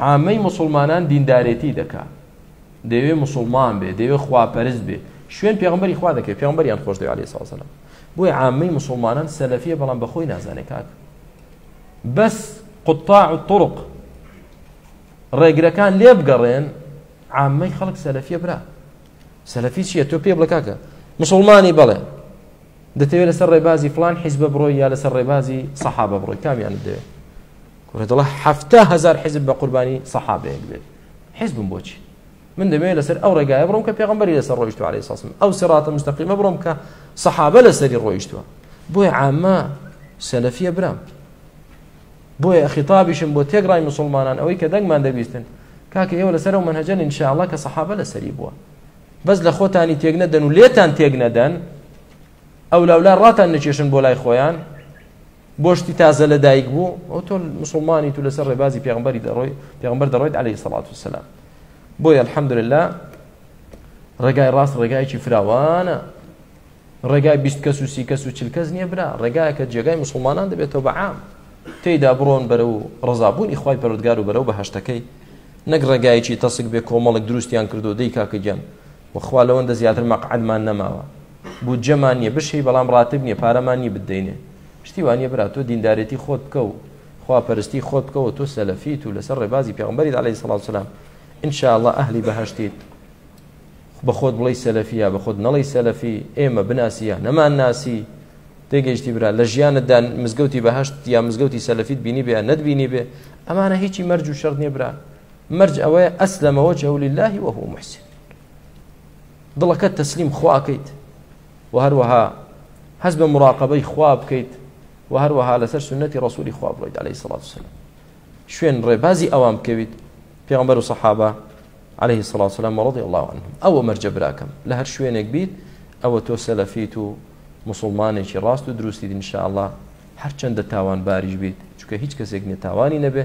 عامەی موسڵمانان دیندارێتی دەکا دەوێ موسڵمان بێ دەوێ خواپەرست بێ شوێن پێغمبەری خوا دەکەێت پێغمبەریان خۆش دەوێت علی سازلم بۆی عامەی مسلمانان سەلەفیە بەڵام بەخۆی نازانێ کاک بەس قوتاع و طرق ڕێگرەکان لێ بگەڕێن عامەی خەڵک سەلەفیە برا سەلەفی چیە تۆ پێ بڵە کاکە مسلمانی بڵێ دەتەوێت لەسەر ڕێبازی فلان حیزبە بڕۆی یا لەسەر ڕێبازی سەحابە بڕۆی کامیان دەوێت کوڕە دەڵێ حەفتا هەزار حیزب بە قوربانی سەحابەیەک بێت حیزبم بۆچی من دەمەوێت لەسەر ئەو ڕێگایە بڕۆم کە پێغمبەری لەسەر ڕۆیشتو عليه ساسم ئەو سڕاتە مستەقیمە بڕۆم کە سەحابە لەسەری ڕۆیشتووە بۆی عامە سەلەفیە برام بۆیە خیتابیشم بۆ تێگڕای مسلمانان ئەوەی کە دەنگمان دەبیستن کاکە ئێوە لەسەر و منهجن انشاءله کە سەحابە لەسەری بووە بەس لە خۆتانی تێک نەدەن و لێتان تێک نەدەن ئەو لاولا ڕاتان نەکێشن بۆ لای خۆیان بۆ شتی تازە لە دایک بوو ئەو تۆ مسلمانیت و لەسەر ڕێبازی پێغمبەری دەڕۆی پێغمبەر دەڕۆیت عليه سەڵات و سلام بۆیە الحەمدلله ڕێگای ڕاست ڕێگایکی فراوانە ڕێگای بیست کەس و سی کەس و چل کەس نییە برا ڕێگایەکە جێگای مسلمانان دەبێتەوە بە عام تێیدا بڕۆن بەرە و ڕزابوونی خی پەرودگار و بەرەو بە هەشتەکەی نەک ڕێگایکی تەسک بێ کۆمەڵک دروستیان کردو دەی کاکەگیان وخوا لەوەندە زیاتر مەقعدمان نەماوە بودجەمان نیە بشێی بەڵام ڕاتب نیە پارەمان نی بدەینێ شتی وانە برا تۆ دیندارێتی خۆت بکە و خوا پەرستی خۆت بکەوە تۆ سەلەفیت و لەسەر ڕێبازی پێغمبەری عليه سڵاو سلام انشاءله ئەهلی بەهشتیت بەخۆت بڵی سەلەفیە بەخۆت نەڵی سەلەفی ئێمە بناسیە نەمان ناسی تێگەیشتی برا لە ژیانتدا مزگەوتی بەهشت یا مزگەوتی سەلفیت بینی بێ نەتبینی بێ ئەمانە هیچی مەرج و شەرنیێ برا مەرج ئەوەیە ئەسلەمەوە جەولی اللهی وەهو محسن دڵەکەت تەسلیم خوا کەیت و هەروەها هەست بە مراقبەی خوا بکەیت و هەروەها لەسەر سنەتی ڕسووری خوا بڵیت عليه سڵات وسلام شوێن ڕێبازی ئەوان بکەویت پێغمبەر و سەحابە عليه سڵ وسلام مەڕضی الله عنهم ئەوە مەرجە براکەم لە هەر شوێنێک بیت ئەوە تۆ سەلەفیت و مسلمانێکی ڕاست و دروستی انشاءله هەرچەندە تاوان باریش بیت چکە هیچ کەسێک نێتاوانی نەبێ